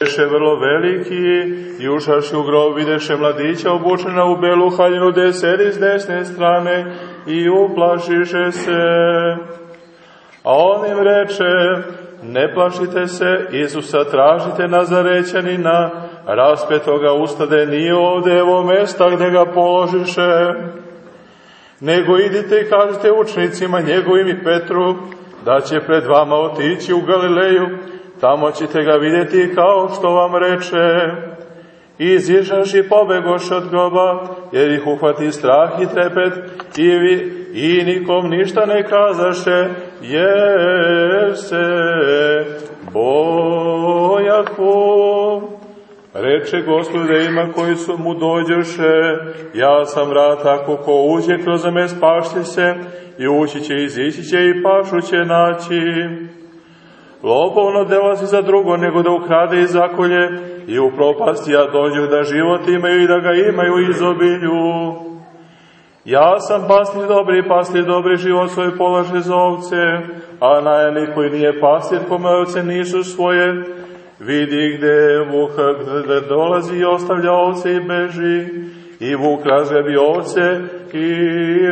Beše vrlo veliki i ušaši u grob videše mladića obučena u belu haljinu gde sedi s desne strane i uplašiše se. A on im reče, ne plašite se, Isusa tražite Nazarećanina, raspetoga ustade nije ovde evo mesta gde ga položiše. Nego idite i kažete učnicima njegovim i Petru da će pred vama otići u Galileju, tamo ćete ga vidjeti kao što vam reče. I izišaš i pobegoš od groba, jer ih uhvati strah i trepet, i, vi, i nikom ništa ne kazaše, jer se bojahu. Reče gospodima koji su mu dođoše, ja sam vrat, ako ko uđe kroz me spašće se, i ući će, izići će i pašu će naći. Lopovno delazi za drugo, nego da ukrade i zakolje, i u propasti ja dođu da život imaju i da ga imaju izobilju. Ja sam pastir dobri, pastir dobri život svoj polaže za ovce, a najani koji nije pastir, kome ovce nisu svoje, vidi gde vuk gde dolazi i ostavlja ovce i beži, i vuk razgrabi ovce i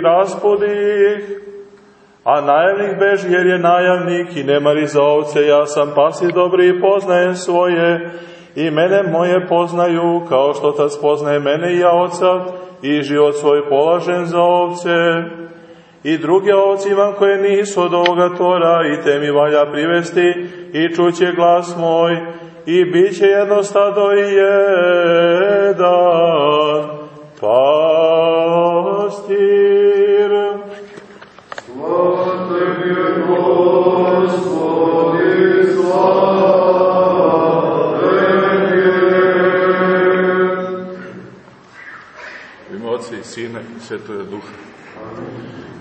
raspodi ih. A najavnik beži jer je najavnik i ne mari za ovce, ja sam pasir dobri i poznajem svoje, i mene moje poznaju, kao što ta spoznaje mene i ja oca, i život svoj polažem za ovce. I druge ovci imam koje nisu od ovoga tora, i te mi valja privesti, i čuće glas moj, i bit će jedno stado i jedan. Pastir. Sina i Svetoga Duha.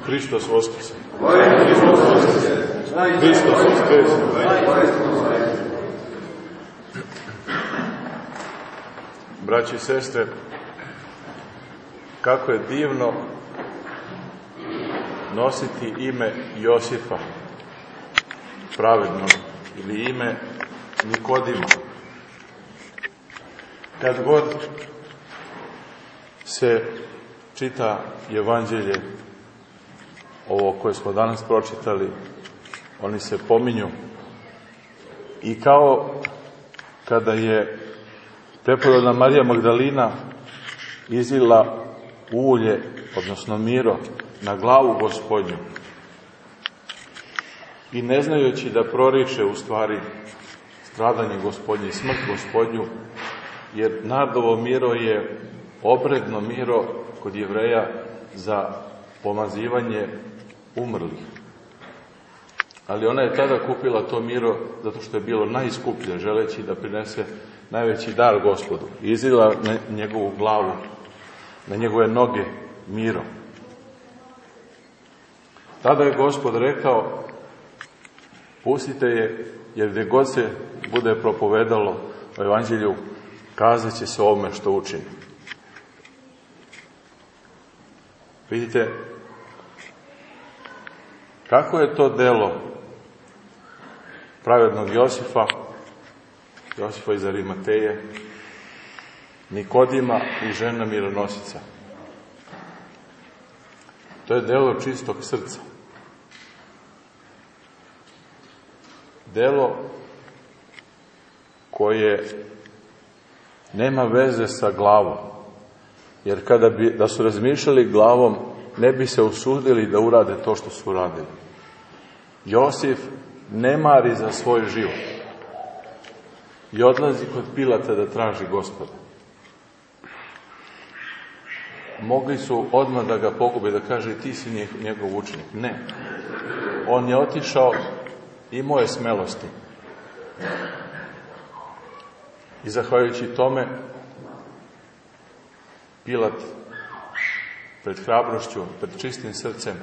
Hristos Voskrs. Hristos Voskrs. Braći i sestre, kako je divno nositi ime Josifa, pravedno, ili ime Nikodima. Kad god se čita evanđelje, ovo koje smo danas pročitali, oni se pominju. I kao kada je preporodna Marija Magdalina izila ulje, odnosno miro, na glavu gospodnju. I ne znajući da proriče u stvari stradanje gospodnje i smrt gospodnju, jer nardovo miro je obredno miro kod jevreja za pomazivanje umrlih. Ali ona je tada kupila to miro zato što je bilo najskuplje, želeći da prinese najveći dar gospodu. I izila na njegovu glavu, na njegove noge miro. Tada je gospod rekao, pustite je, jer gde god se bude propovedalo o evanđelju, kazat će se ovome što učini. Vidite, kako je to delo pravednog Josifa, Josifa iz Arimateje, Nikodima i žena mironosica. To je delo čistog srca. Delo koje nema veze sa glavom. Jer kada bi, da su razmišljali glavom, ne bi se usudili da urade to što su uradili. Josif ne mari za svoj život i odlazi kod Pilata da traži gospoda. Mogli su odmah da ga pogube, da kaže ti si njegov učenik. Ne. On je otišao i moje smelosti. I zahvaljujući tome, Pilat pred hrabrošću, pred čistim srcem,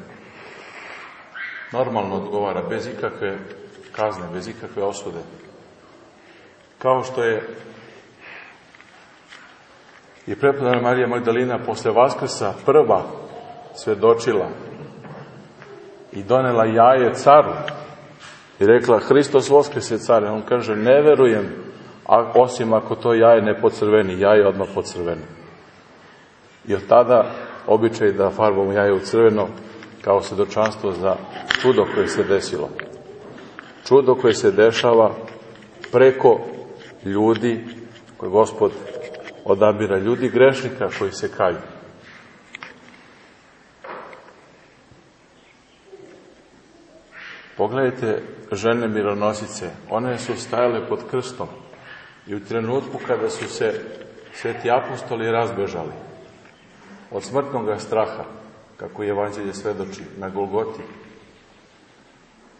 normalno odgovara, bez ikakve kazne, bez ikakve osude. Kao što je i prepodana Marija Magdalina posle Vaskrsa prva svedočila i donela jaje caru i rekla Hristos Voskres je car. On kaže, ne verujem, osim ako to jaje ne pocrveni, jaje odmah pocrveni. Od tada običaj da farbamo jaje u crveno kao svedočanstvo za čudo koje se desilo. Čudo koje se dešava preko ljudi koje gospod odabira, ljudi grešnika koji se kaju. Pogledajte žene mironosice, one su stajale pod krstom i u trenutku kada su se sveti apostoli razbežali od smrtnog straha, kako je evanđelje svedoči, na Golgoti.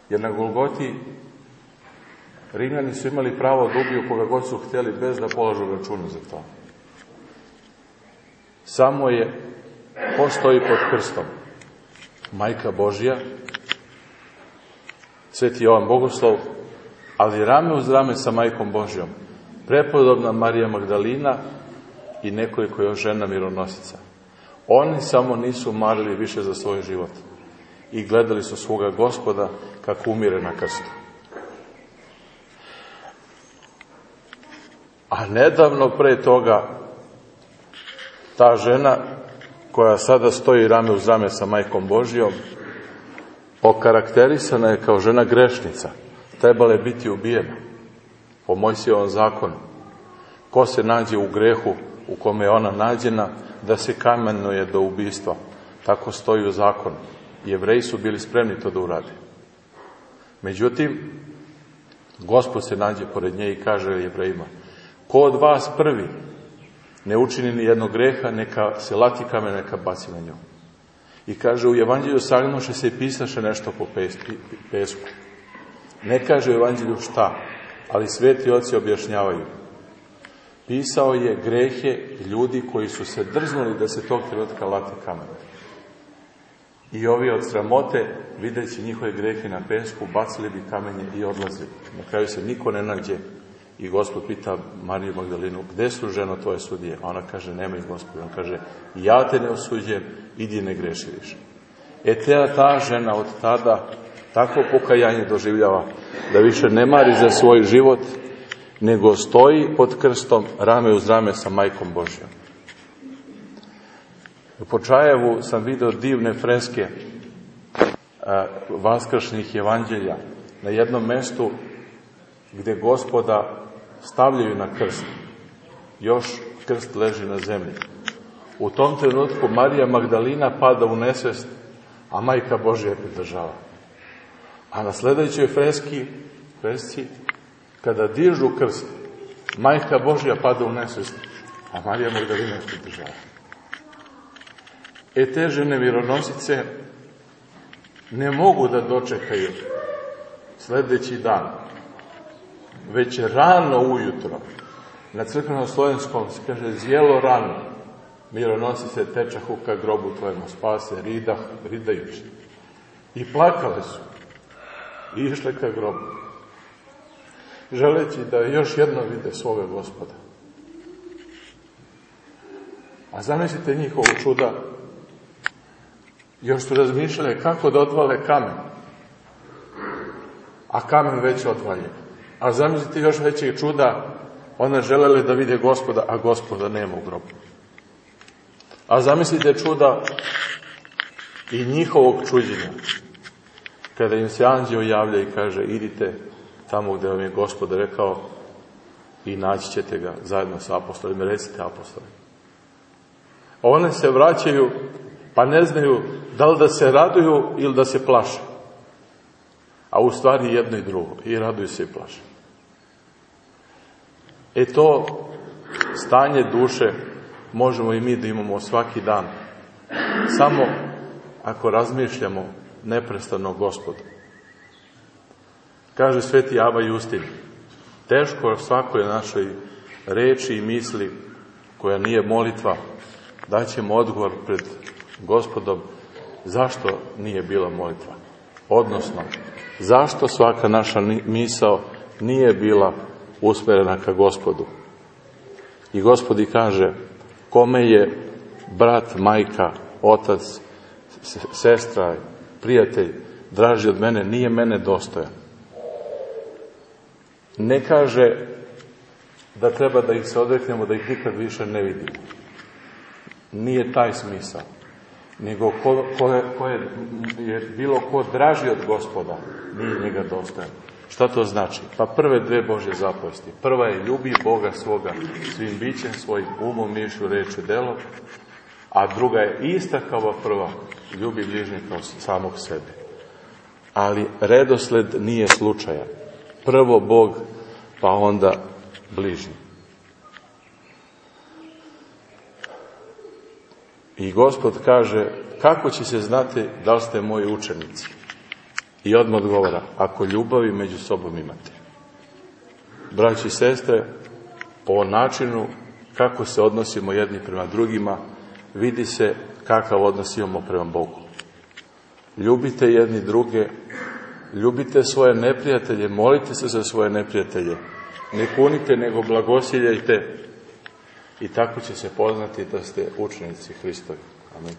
Jer na Golgoti Rimljani su imali pravo da ubiju koga god su htjeli bez da polažu računu za to. Samo je postoji pod krstom Majka Božja, Sveti Jovan Bogoslov, ali rame uz rame sa Majkom Božjom, prepodobna Marija Magdalina i nekoliko još žena mironosica. Oni samo nisu marili više za svoj život i gledali su svoga gospoda kako umire na krstu. A nedavno pre toga ta žena koja sada stoji rame uz rame sa majkom Božijom okarakterisana je kao žena grešnica. Trebala je biti ubijena po Mojsijevom zakonu. Ko se nađe u grehu u kome je ona nađena, da se kamenuje do ubistva. Tako stoji u zakonu. Jevreji su bili spremni to da urade. Međutim, Gospod se nađe pored nje i kaže jevrejima, ko od vas prvi ne učini ni jednog greha, neka se lati kamen, neka baci na nju. I kaže, u evanđelju sagnuše se i pisaše nešto po pesku. Ne kaže u evanđelju šta, ali sveti oci objašnjavaju. Pisao je grehe ljudi koji su se drznuli da se tog trenutka lati kamen. I ovi od sramote, videći njihove grehe na pesku, bacili bi kamenje i odlazili. Na kraju se niko ne nađe i gospod pita Mariju Magdalinu, gde su ženo tvoje sudije? A ona kaže, nema ih gospod. On kaže, ja te ne osuđujem, idi ne greši više. E te, ta žena od tada takvo pokajanje doživljava da više ne mari za svoj život, nego stoji pod krstom rame uz rame sa majkom Božjom. U Počajevu sam video divne freske vaskršnih evanđelja na jednom mestu gde gospoda stavljaju na krst. Još krst leži na zemlji. U tom trenutku Marija Magdalina pada u nesvest, a majka Božja je pridržava. A na sledećoj freski, fresci, kada dižu krst, majka Božja pada u nesvest, a Marija Magdalina je pridržava. E te žene vironosice ne mogu da dočekaju sledeći dan, već rano ujutro, na crkvenom slovenskom se kaže zjelo rano, mironosice tečahu ka grobu tvojemu spase, ridah, ridajući. I plakale su. I išle ka grobu. Želeći da još jedno vide svoga gospoda. A zamislite njihovo čuda. Još su razmišljali kako da odvale kamen. A kamen već odvalje. A zamislite još većeg čuda. One želele da vide gospoda, a gospoda nema u grobu. A zamislite čuda i njihovog čuđenja. Kada im se anđeo javlja i kaže idite tamo gde vam je gospod rekao i naći ćete ga zajedno sa apostolima. Recite apostolima. One se vraćaju pa ne znaju da li da se raduju ili da se plaše. A u stvari jedno i drugo. I raduju se i plaše. E to stanje duše možemo i mi da imamo svaki dan. Samo ako razmišljamo neprestano gospodu. Kaže sveti Ava Justin, teško svakoj našoj reči i misli koja nije molitva, daćemo odgovor pred gospodom zašto nije bila molitva. Odnosno, zašto svaka naša misao nije bila usmerena ka gospodu. I gospodi kaže, kome je brat, majka, otac, sestra, prijatelj, draži od mene, nije mene dostojan. Ne kaže da treba da ih se odreknemo, da ih nikad više ne vidimo. Nije taj smisao. Nego ko, ko, je, ko je, je bilo ko draži od gospoda, nije njega dostajan. Šta to znači? Pa prve dve Božje zapovesti. Prva je ljubi Boga svoga svim bićem, svojim umom, mišlju, reči, delom. A druga je ista kao prva. Ljubi bližnjega samog sebe. Ali redosled nije slučajan. Prvo Bog, pa onda bližnji. I gospod kaže, kako će se znati da li ste moji učenici? I odmah odgovara, ako ljubavi među sobom imate. Braći i sestre, po načinu kako se odnosimo jedni prema drugima, vidi se kakav odnos imamo prema Bogu. Ljubite jedni druge, Ljubite svoje neprijatelje, molite se za svoje neprijatelje. Ne kunite, nego blagosiljajte. I tako će se poznati da ste učenici Hristovi. Amen.